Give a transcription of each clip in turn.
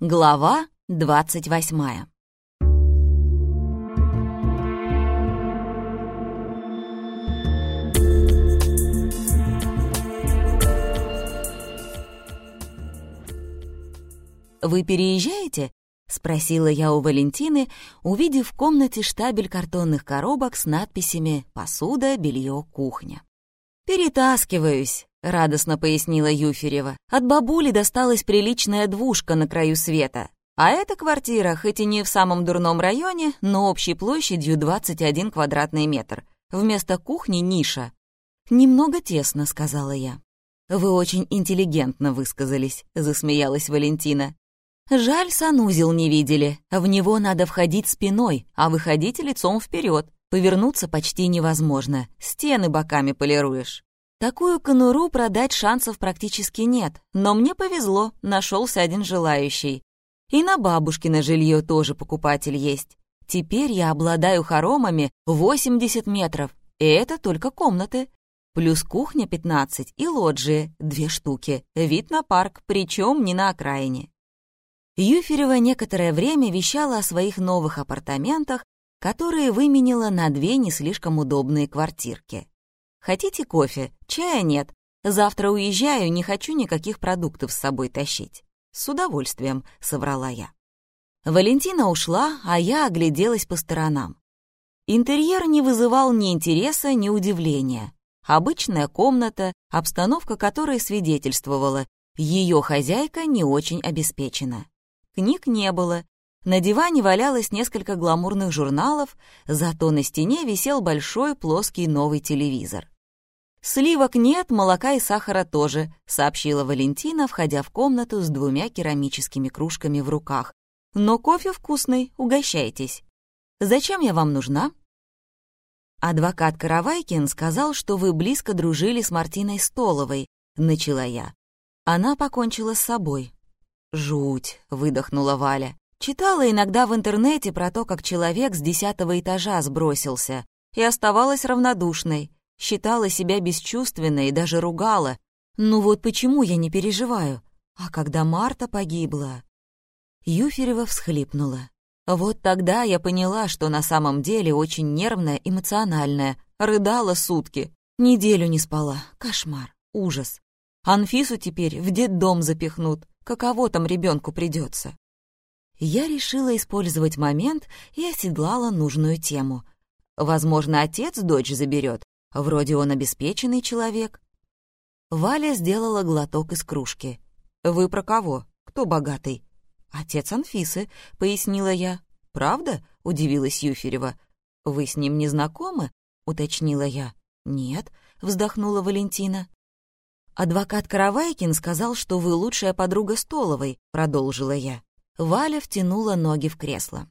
Глава двадцать восьмая. «Вы переезжаете?» — спросила я у Валентины, увидев в комнате штабель картонных коробок с надписями «Посуда, белье, кухня». «Перетаскиваюсь», — радостно пояснила Юферева. «От бабули досталась приличная двушка на краю света. А эта квартира, хоть и не в самом дурном районе, но общей площадью 21 квадратный метр. Вместо кухни — ниша». «Немного тесно», — сказала я. «Вы очень интеллигентно высказались», — засмеялась Валентина. Жаль, санузел не видели. В него надо входить спиной, а выходить лицом вперед. Повернуться почти невозможно. Стены боками полируешь. Такую конуру продать шансов практически нет. Но мне повезло, нашелся один желающий. И на бабушкино жилье тоже покупатель есть. Теперь я обладаю хоромами 80 метров, и это только комнаты. Плюс кухня 15 и лоджии, две штуки. Вид на парк, причем не на окраине. Юферева некоторое время вещала о своих новых апартаментах, которые выменила на две не слишком удобные квартирки. «Хотите кофе? Чая нет. Завтра уезжаю, не хочу никаких продуктов с собой тащить». «С удовольствием», — соврала я. Валентина ушла, а я огляделась по сторонам. Интерьер не вызывал ни интереса, ни удивления. Обычная комната, обстановка которой свидетельствовала, ее хозяйка не очень обеспечена. Книг не было. На диване валялось несколько гламурных журналов, зато на стене висел большой плоский новый телевизор. «Сливок нет, молока и сахара тоже», — сообщила Валентина, входя в комнату с двумя керамическими кружками в руках. «Но кофе вкусный, угощайтесь. Зачем я вам нужна?» «Адвокат Каравайкин сказал, что вы близко дружили с Мартиной Столовой», — начала я. Она покончила с собой. «Жуть», — выдохнула Валя. Читала иногда в интернете про то, как человек с десятого этажа сбросился, и оставалась равнодушной, считала себя бесчувственной и даже ругала. Ну вот почему я не переживаю? А когда Марта погибла... Юферева всхлипнула. Вот тогда я поняла, что на самом деле очень нервная, эмоциональная, рыдала сутки, неделю не спала, кошмар, ужас. Анфису теперь в детдом запихнут, каково там ребенку придется. Я решила использовать момент и оседлала нужную тему. Возможно, отец дочь заберет. Вроде он обеспеченный человек. Валя сделала глоток из кружки. «Вы про кого? Кто богатый?» «Отец Анфисы», — пояснила я. «Правда?» — удивилась Юферева. «Вы с ним не знакомы?» — уточнила я. «Нет», — вздохнула Валентина. «Адвокат Каравайкин сказал, что вы лучшая подруга Столовой», — продолжила я. Валя втянула ноги в кресло.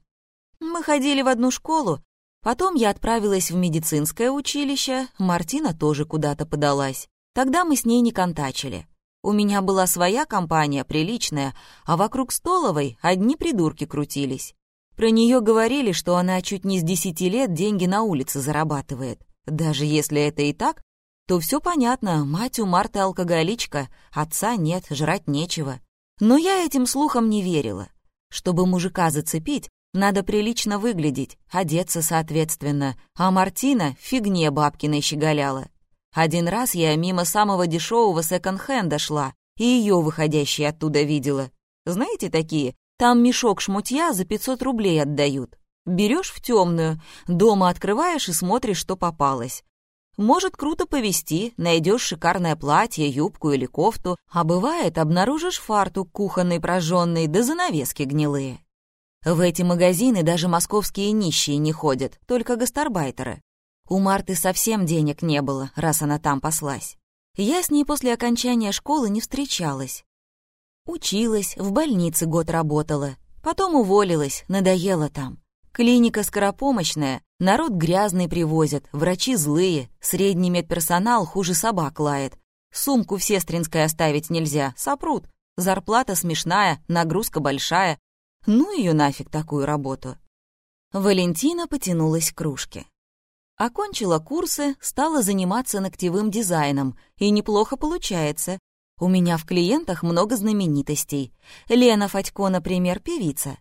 «Мы ходили в одну школу, потом я отправилась в медицинское училище, Мартина тоже куда-то подалась. Тогда мы с ней не контачили. У меня была своя компания, приличная, а вокруг Столовой одни придурки крутились. Про нее говорили, что она чуть не с десяти лет деньги на улице зарабатывает. Даже если это и так, то все понятно, мать у Марты алкоголичка, отца нет, жрать нечего. Но я этим слухам не верила. Чтобы мужика зацепить, надо прилично выглядеть, одеться соответственно, а Мартина фигне бабкиной щеголяла. Один раз я мимо самого дешевого секонд-хенда шла и ее выходящей оттуда видела. Знаете такие? Там мешок шмутья за 500 рублей отдают. Берешь в темную, дома открываешь и смотришь, что попалось. Может круто повести, найдешь шикарное платье, юбку или кофту, а бывает, обнаружишь фартук кухонный прожженный, да занавески гнилые. В эти магазины даже московские нищие не ходят, только гастарбайтеры. У Марты совсем денег не было, раз она там паслась. Я с ней после окончания школы не встречалась. Училась, в больнице год работала, потом уволилась, надоело там. Клиника скоропомощная, народ грязный привозят, врачи злые, средний медперсонал хуже собак лает. Сумку в сестринской оставить нельзя, сопрут. Зарплата смешная, нагрузка большая. Ну ее нафиг такую работу. Валентина потянулась к кружке. Окончила курсы, стала заниматься ногтевым дизайном, и неплохо получается. У меня в клиентах много знаменитостей. Лена Фатько, например, певица.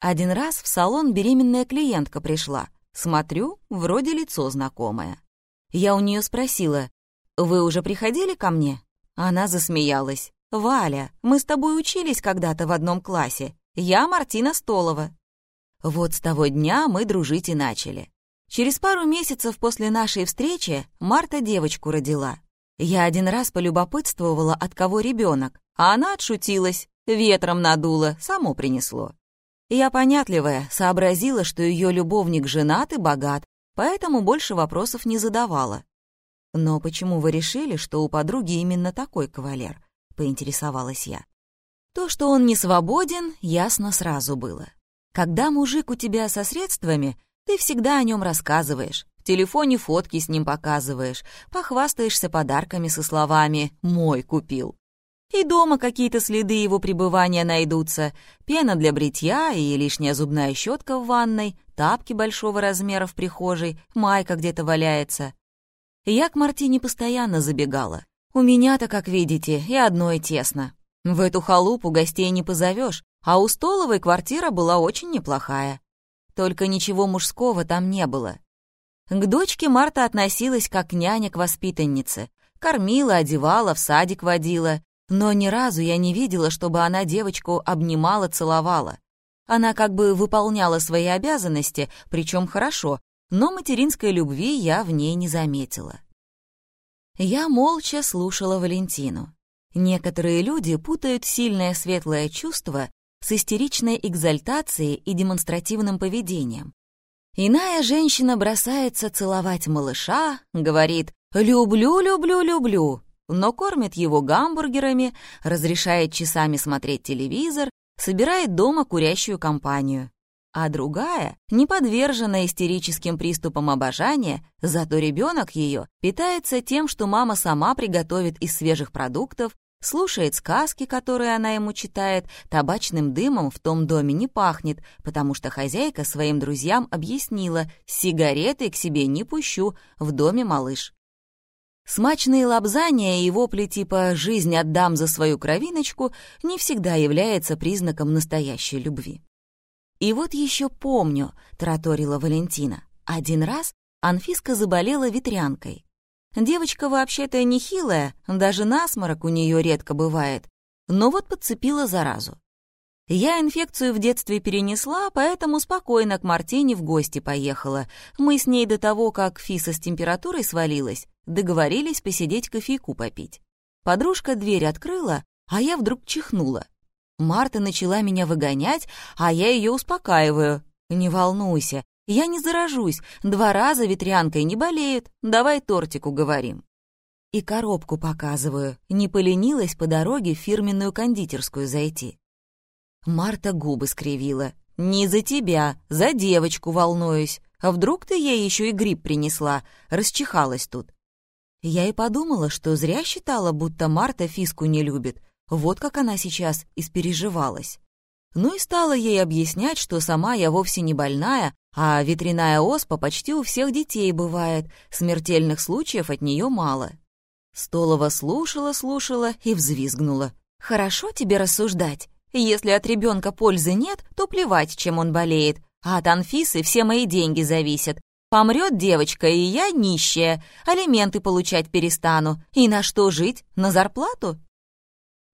Один раз в салон беременная клиентка пришла. Смотрю, вроде лицо знакомое. Я у нее спросила, «Вы уже приходили ко мне?» Она засмеялась. «Валя, мы с тобой учились когда-то в одном классе. Я Мартина Столова». Вот с того дня мы дружить и начали. Через пару месяцев после нашей встречи Марта девочку родила. Я один раз полюбопытствовала, от кого ребенок, а она отшутилась, ветром надуло, само принесло. Я понятливая, сообразила, что ее любовник женат и богат, поэтому больше вопросов не задавала. «Но почему вы решили, что у подруги именно такой кавалер?» — поинтересовалась я. То, что он не свободен, ясно сразу было. Когда мужик у тебя со средствами, ты всегда о нем рассказываешь, в телефоне фотки с ним показываешь, похвастаешься подарками со словами «мой купил». И дома какие-то следы его пребывания найдутся. Пена для бритья и лишняя зубная щетка в ванной, тапки большого размера в прихожей, майка где-то валяется. Я к Мартине постоянно забегала. У меня-то, как видите, и одно и тесно. В эту халупу гостей не позовешь, а у Столовой квартира была очень неплохая. Только ничего мужского там не было. К дочке Марта относилась как няня к воспитаннице. Кормила, одевала, в садик водила. Но ни разу я не видела, чтобы она девочку обнимала, целовала. Она как бы выполняла свои обязанности, причем хорошо, но материнской любви я в ней не заметила. Я молча слушала Валентину. Некоторые люди путают сильное светлое чувство с истеричной экзальтацией и демонстративным поведением. Иная женщина бросается целовать малыша, говорит «люблю, люблю, люблю», но кормит его гамбургерами, разрешает часами смотреть телевизор, собирает дома курящую компанию. А другая, не подвержена истерическим приступам обожания, зато ребенок ее питается тем, что мама сама приготовит из свежих продуктов, слушает сказки, которые она ему читает, табачным дымом в том доме не пахнет, потому что хозяйка своим друзьям объяснила, сигареты к себе не пущу, в доме малыш. Смачные лобзания и вопли типа «жизнь отдам за свою кровиночку» не всегда является признаком настоящей любви. «И вот еще помню», — тараторила Валентина, «один раз Анфиска заболела ветрянкой. Девочка вообще-то нехилая, даже насморок у нее редко бывает, но вот подцепила заразу. Я инфекцию в детстве перенесла, поэтому спокойно к Мартине в гости поехала. Мы с ней до того, как Фиса с температурой свалилась, договорились посидеть кофейку попить. Подружка дверь открыла, а я вдруг чихнула. Марта начала меня выгонять, а я ее успокаиваю. «Не волнуйся, я не заражусь, два раза ветрянкой не болеют, давай тортик уговорим. И коробку показываю, не поленилась по дороге в фирменную кондитерскую зайти. Марта губы скривила. «Не за тебя, за девочку волнуюсь. А вдруг ты ей еще и гриб принесла? Расчихалась тут». Я и подумала, что зря считала, будто Марта Фиску не любит. Вот как она сейчас испереживалась. Ну и стала ей объяснять, что сама я вовсе не больная, а ветряная оспа почти у всех детей бывает, смертельных случаев от нее мало. Столова слушала-слушала и взвизгнула. «Хорошо тебе рассуждать. Если от ребенка пользы нет, то плевать, чем он болеет. А от Анфисы все мои деньги зависят. Помрет девочка, и я нищая, алименты получать перестану. И на что жить? На зарплату?»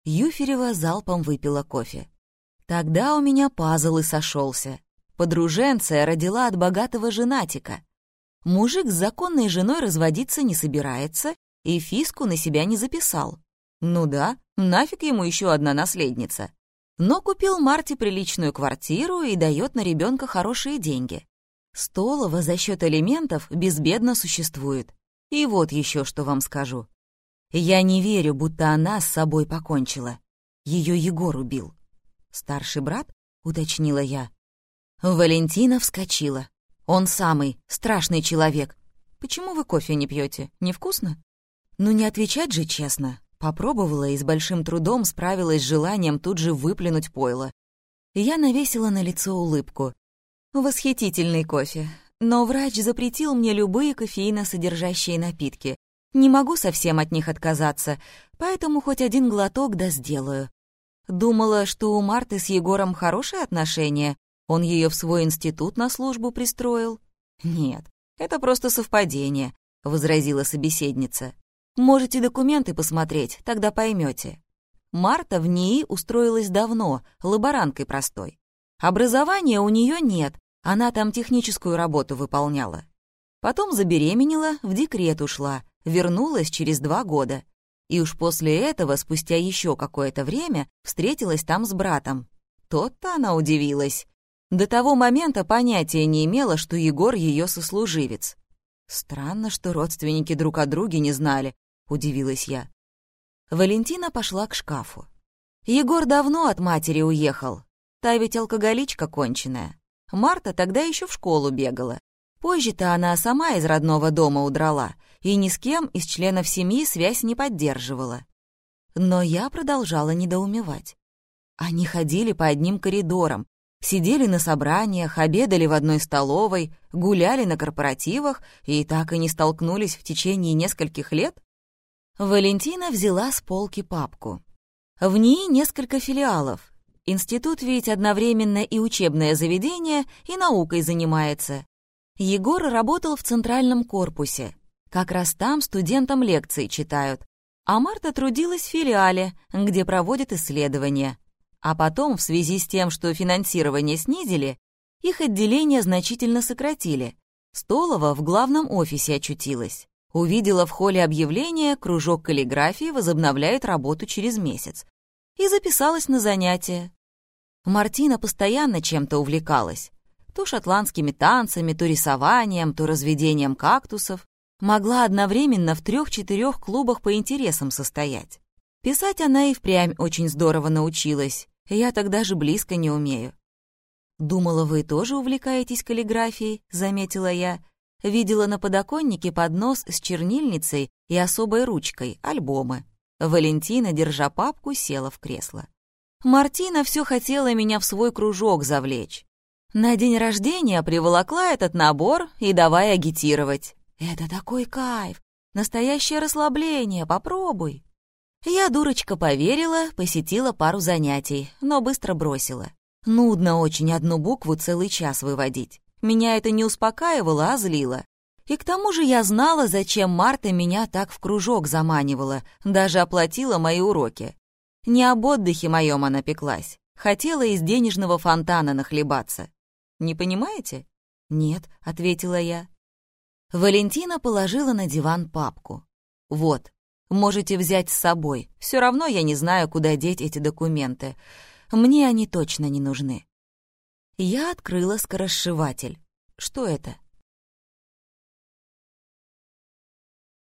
Юферева залпом выпила кофе. Тогда у меня пазл и сошелся. Подруженция родила от богатого женатика. Мужик с законной женой разводиться не собирается и фиску на себя не записал. Ну да, нафиг ему еще одна наследница. Но купил Марте приличную квартиру и дает на ребенка хорошие деньги. Столова за счет элементов безбедно существует. И вот еще что вам скажу. Я не верю, будто она с собой покончила. Ее Егор убил. Старший брат, уточнила я. Валентина вскочила. «Он самый, страшный человек. Почему вы кофе не пьете? Невкусно?» «Ну не отвечать же честно». Попробовала и с большим трудом справилась с желанием тут же выплюнуть пойло. Я навесила на лицо улыбку. «Восхитительный кофе. Но врач запретил мне любые кофеиносодержащие напитки. Не могу совсем от них отказаться, поэтому хоть один глоток да сделаю. Думала, что у Марты с Егором хорошие отношения, он ее в свой институт на службу пристроил. Нет, это просто совпадение, — возразила собеседница. Можете документы посмотреть, тогда поймете. Марта в НИИ устроилась давно, лаборанткой простой. Образования у нее нет, она там техническую работу выполняла. Потом забеременела, в декрет ушла, вернулась через два года. И уж после этого, спустя еще какое-то время, встретилась там с братом. Тот-то она удивилась. До того момента понятия не имела, что Егор ее сослуживец. «Странно, что родственники друг о друге не знали», — удивилась я. Валентина пошла к шкафу. Егор давно от матери уехал. Та ведь алкоголичка конченая. Марта тогда еще в школу бегала. Позже-то она сама из родного дома удрала и ни с кем из членов семьи связь не поддерживала. Но я продолжала недоумевать. Они ходили по одним коридорам, сидели на собраниях, обедали в одной столовой, гуляли на корпоративах и так и не столкнулись в течение нескольких лет? Валентина взяла с полки папку. В ней несколько филиалов. Институт ведь одновременно и учебное заведение, и наукой занимается. Егор работал в центральном корпусе. Как раз там студентам лекции читают. А Марта трудилась в филиале, где проводят исследования. А потом, в связи с тем, что финансирование снизили, их отделение значительно сократили. Столова в главном офисе очутилась. Увидела в холле объявление «Кружок каллиграфии возобновляет работу через месяц» и записалась на занятия. Мартина постоянно чем-то увлекалась то шотландскими танцами, то рисованием, то разведением кактусов, могла одновременно в трех-четырех клубах по интересам состоять. Писать она и впрямь очень здорово научилась, я тогда же близко не умею. «Думала, вы тоже увлекаетесь каллиграфией», — заметила я. Видела на подоконнике поднос с чернильницей и особой ручкой, альбомы. Валентина, держа папку, села в кресло. Мартина все хотела меня в свой кружок завлечь. На день рождения приволокла этот набор и давай агитировать. Это такой кайф, настоящее расслабление, попробуй. Я, дурочка, поверила, посетила пару занятий, но быстро бросила. Нудно очень одну букву целый час выводить. Меня это не успокаивало, а злило. И к тому же я знала, зачем Марта меня так в кружок заманивала, даже оплатила мои уроки. Не об отдыхе моем она пеклась. Хотела из денежного фонтана нахлебаться. Не понимаете?» «Нет», — ответила я. Валентина положила на диван папку. «Вот, можете взять с собой. Все равно я не знаю, куда деть эти документы. Мне они точно не нужны». Я открыла скоросшиватель. Что это?